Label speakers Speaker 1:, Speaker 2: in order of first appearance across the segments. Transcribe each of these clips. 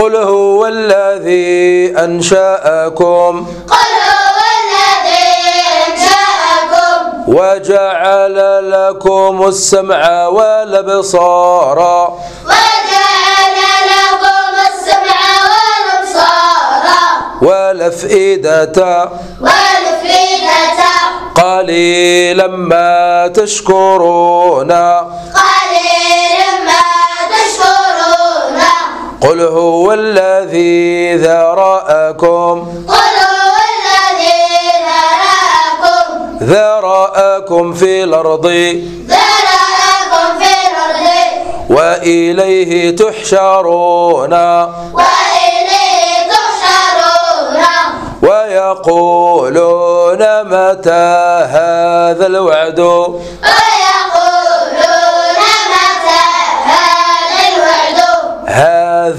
Speaker 1: قل هو الذي أنشأكم
Speaker 2: قل هو الذي أنشأكم
Speaker 1: وجعل لكم السمع والأبصار
Speaker 2: وجعل لكم السمع والأبصار
Speaker 1: والأفئدة
Speaker 2: والأفئدة
Speaker 1: قليلا ما تشكرون قل هو الذي ذرأكم
Speaker 2: قل هو الذي ذرأكم
Speaker 1: ذرأكم في الأرض
Speaker 2: ذرأكم في الأرض
Speaker 1: وإليه تحشرون
Speaker 2: وإليه تحشرون
Speaker 1: ويقولون متى هذا الوعد
Speaker 2: ويقولون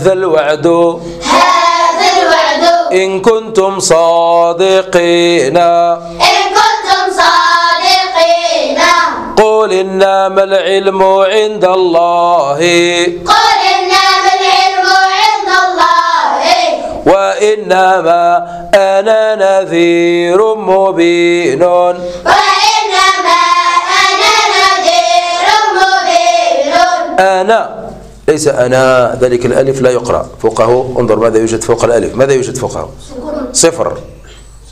Speaker 2: هذا الوعد.
Speaker 1: هذا الوعد. إن كنتم صادقين.
Speaker 2: إن كنتم صادقين.
Speaker 1: قل إنما العلم عند الله.
Speaker 2: قل إنما العلم عند الله.
Speaker 1: وإنما أنا نذير مبين.
Speaker 2: وإنما أنا نذير مبين.
Speaker 1: أنا ليس أنا ذلك الألف لا يقرأ. فوقه انظر ماذا يوجد فوق الألف. ماذا يوجد فوقه؟ صفر.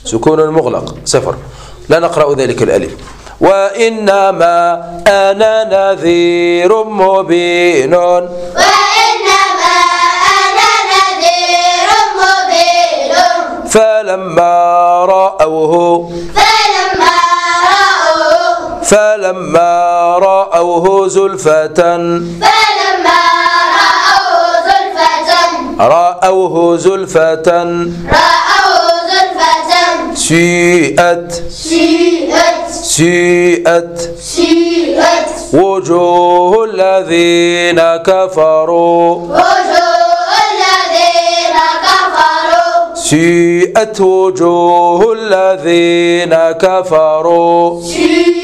Speaker 1: سكون مغلق. صفر. لا نقرأ ذلك الألف. وإنما أنا نذير مبين.
Speaker 2: وإنما أنا نذير مبين.
Speaker 1: فلما رأوه
Speaker 2: فلما رأوه
Speaker 1: فلما رأوه زلفة
Speaker 2: فلما رأوه زلفة
Speaker 1: رأوه زلفة سيئت
Speaker 2: سيئت
Speaker 1: سيئت
Speaker 2: سيئت
Speaker 1: وجوه الذين كفروا
Speaker 2: وجوه الذين كفروا
Speaker 1: سيئت وجوه الذين كفروا
Speaker 2: سيئت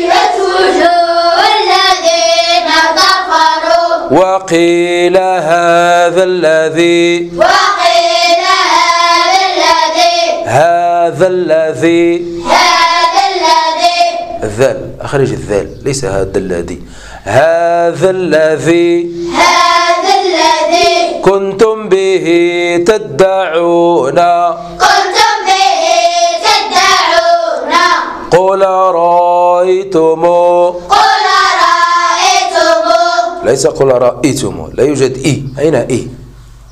Speaker 1: وقيل هذا الذي
Speaker 2: وقيل هذا الذي
Speaker 1: هذا الذي
Speaker 2: هذا الذي
Speaker 1: الذال أخرج الذال ليس هذا الذي. هذا الذي
Speaker 2: هذا الذي
Speaker 1: كنتم به تدعون.
Speaker 2: كنتم به تدعون.
Speaker 1: قل رأيتم
Speaker 2: قل
Speaker 1: ليس قل رأيتم لا يوجد إي. أين إي؟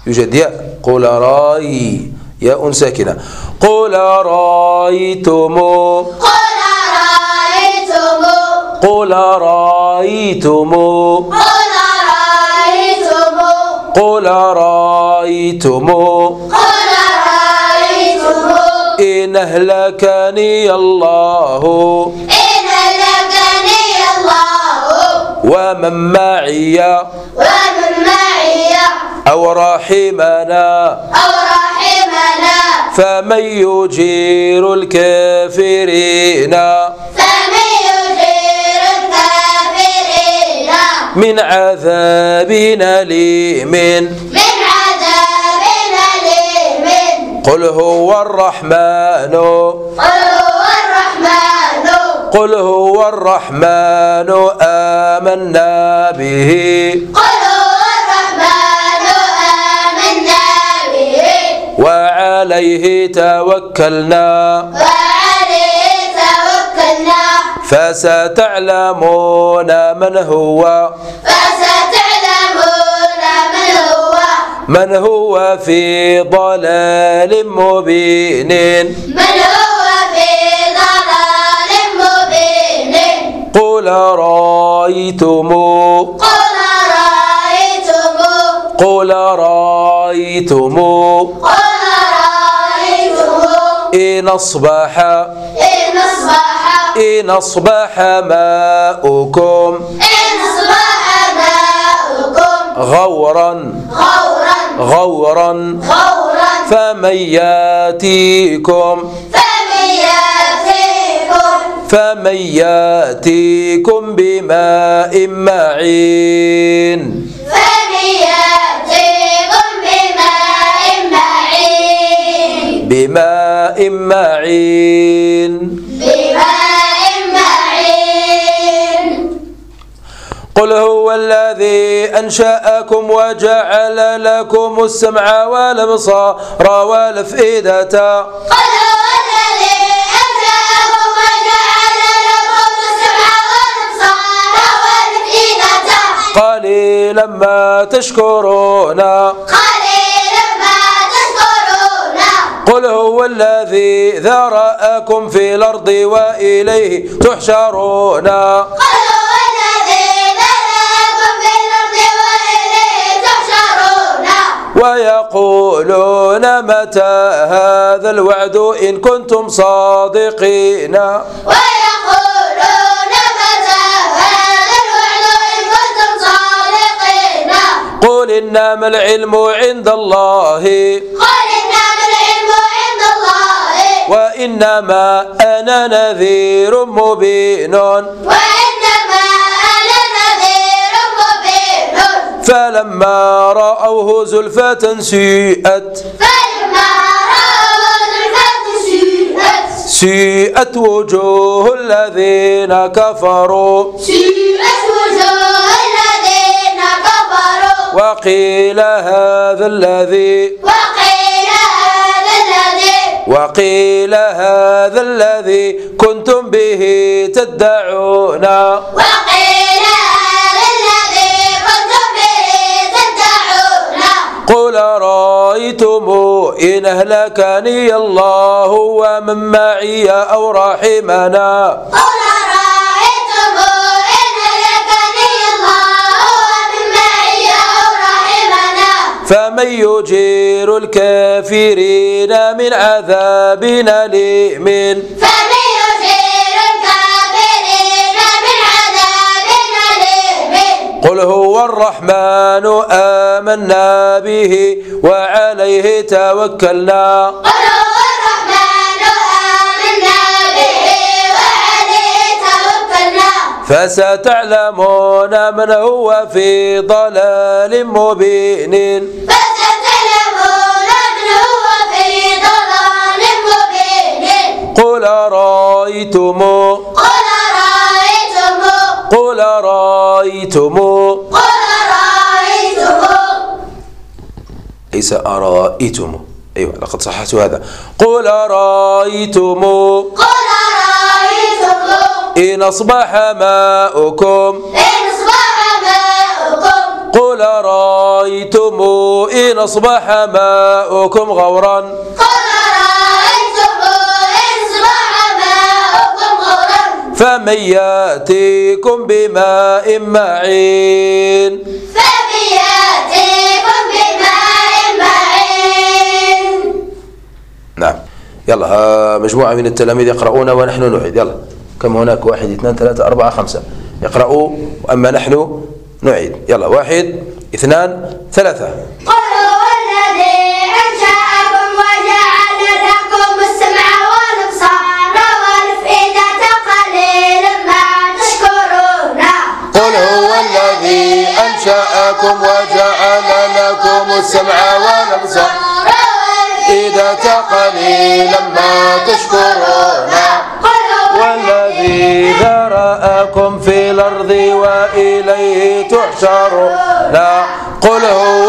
Speaker 1: يوجد ياء. قل رأي. ياء ساكنة. قل رأيتم.
Speaker 2: قل رأيتم.
Speaker 1: قل رأيتم.
Speaker 2: قل رأيتم.
Speaker 1: قل رأيتم.
Speaker 2: قل رأيتم.
Speaker 1: إن أهلكني الله.
Speaker 2: إن
Speaker 1: ومن معي
Speaker 2: ومن معي
Speaker 1: أو رحمنا
Speaker 2: أو رحمنا
Speaker 1: فمن يجير الكافرين
Speaker 2: فمن يجير الكافرين
Speaker 1: من عذاب أليم.
Speaker 2: من عذاب أليم.
Speaker 1: قل هو الرحمن.
Speaker 2: قل هو الرحمن
Speaker 1: قل هو الرحمن آمنا به.
Speaker 2: قل هو الرحمن آمنا به.
Speaker 1: وعليه توكلنا.
Speaker 2: وعليه توكلنا.
Speaker 1: فستعلمون من هو.
Speaker 2: فستعلمون من هو.
Speaker 1: من هو في ضلال مبين.
Speaker 2: من هو
Speaker 1: قل رأيتم
Speaker 2: قل رأيتم
Speaker 1: قل رأيتم
Speaker 2: قل رأيتم
Speaker 1: إن أصبح
Speaker 2: إن أصبح
Speaker 1: إن أصبح ماؤكم
Speaker 2: إن أصبح ماؤكم
Speaker 1: غورا
Speaker 2: غورا
Speaker 1: غورا
Speaker 2: غورا
Speaker 1: فمن ياتيكم
Speaker 2: فمن
Speaker 1: فمن يأتيكم بماء معين.
Speaker 2: فمن يأتيكم بماء
Speaker 1: بماء معين.
Speaker 2: بماء معين.
Speaker 1: قل هو الذي أنشأكم وجعل لكم السمع والأبصار والأفئدة.
Speaker 2: قل هو
Speaker 1: قليلا ما
Speaker 2: قليلا ما
Speaker 1: قل هو الذي ذرأكم في الأرض وإليه تحشرون.
Speaker 2: قل هو الذي ذرأكم في الأرض وإليه تحشرون
Speaker 1: ويقولون متى هذا الوعد إن كنتم صادقين.
Speaker 2: ويقولون
Speaker 1: إنما العلم عند الله.
Speaker 2: قل إنما العلم عند الله.
Speaker 1: وإنما أنا نذير مبين.
Speaker 2: وإنما أنا نذير مبين.
Speaker 1: فلما رأوه زلفة سيئت.
Speaker 2: فلما رأوا زلفة سيئت.
Speaker 1: سيئت وجوه الذين كفروا.
Speaker 2: سيئت
Speaker 1: وقيل هذا الذي
Speaker 2: وقيل هذا الذي
Speaker 1: وقيل هذا الذي كنتم به تدعون.
Speaker 2: وقيل هذا الذي كنتم به تدعون.
Speaker 1: قل رأيتم إن أهلكني الله ومن معي أو رحمنا؟
Speaker 2: قل
Speaker 1: فمن يجير الكافرين من عذاب أليم.
Speaker 2: فمن يجير الكافرين من عذاب أليم.
Speaker 1: قل هو الرحمن آمنا به وعليه توكلنا.
Speaker 2: قل هو الرحمن آمنا به وعليه توكلنا.
Speaker 1: فستعلمون من هو في ضلال مبين. قل رأيتم
Speaker 2: قل رأيتم
Speaker 1: قل رأيتم
Speaker 2: قل رأيتم
Speaker 1: ليس أرأيتم. أيوة لقد صححت هذا. قل رأيتم
Speaker 2: قل رأيتم
Speaker 1: إن أصبح ماؤكم.
Speaker 2: إن أصبح ماؤكم.
Speaker 1: قل رأيتم إن أصبح ماؤكم غورا.
Speaker 2: قل
Speaker 1: فمن يأتيكم بماء معين.
Speaker 2: فبياتيكم بماء معين.
Speaker 1: نعم. يلا مجموعة من التلاميذ يقرؤون ونحن نعيد. يلا كم هناك؟ واحد اثنان ثلاثة أربعة خمسة. يقرأوا وأما نحن نعيد. يلا واحد اثنان ثلاثة.
Speaker 2: قل
Speaker 1: إذا قليلا ما تشكرون.
Speaker 2: قل هو
Speaker 1: والذي ذرأكم في الأرض وإليه تحشرون. قل هو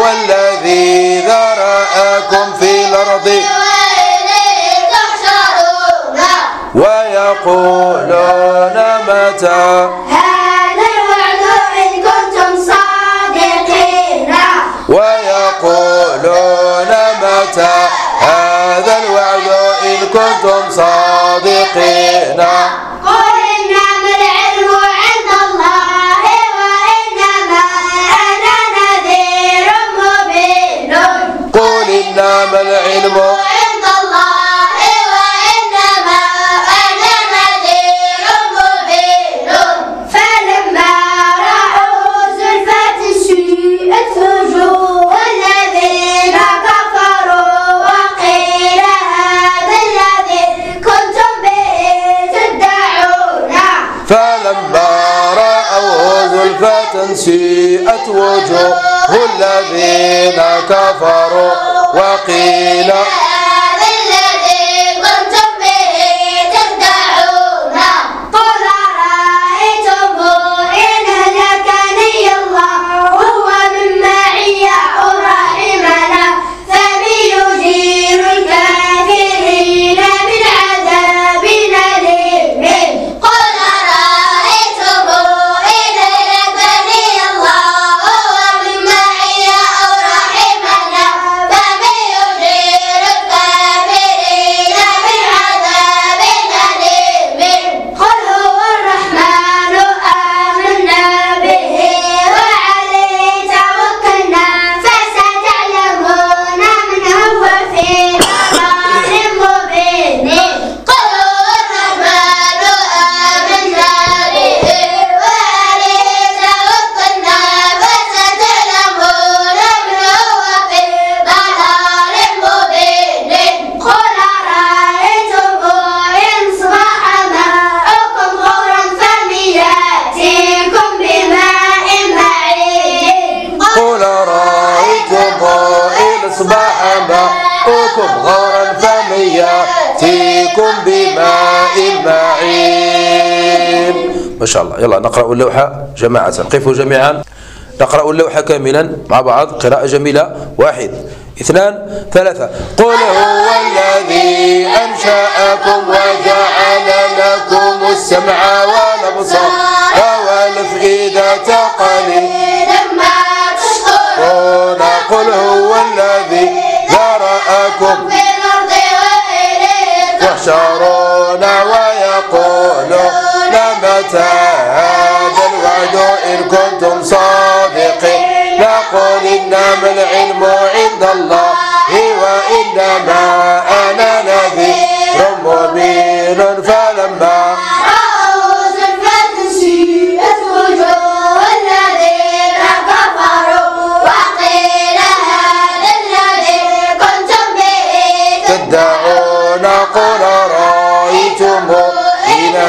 Speaker 2: زلفة سيئت وجوه الذين كفروا وقيل
Speaker 1: ما شاء الله يلا نقرأ اللوحة جماعة. قفوا جميعا. نقرأ اللوحة كاملا مع بعض. قراءة جميلة. واحد اثنان ثلاثة. قل هو الذي أنشأكم وجعل لكم السمع والأبصار والأفئدة قليلا
Speaker 2: لما تشكرون.
Speaker 1: قل هو الذي ذرأكم
Speaker 2: في الأرض وإليه
Speaker 1: تحشرون. متى هذا الوعد إن كنتم صادقين. نقول إنما العلم عند الله وإنما أنا نذير. مبين فلما
Speaker 2: رأوا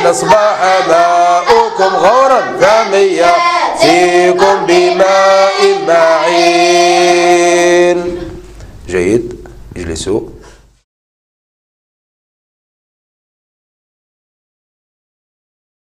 Speaker 1: إن أصبح ماؤكم غورا فمن يأتيكم بماء معين جيد. اجلسوا.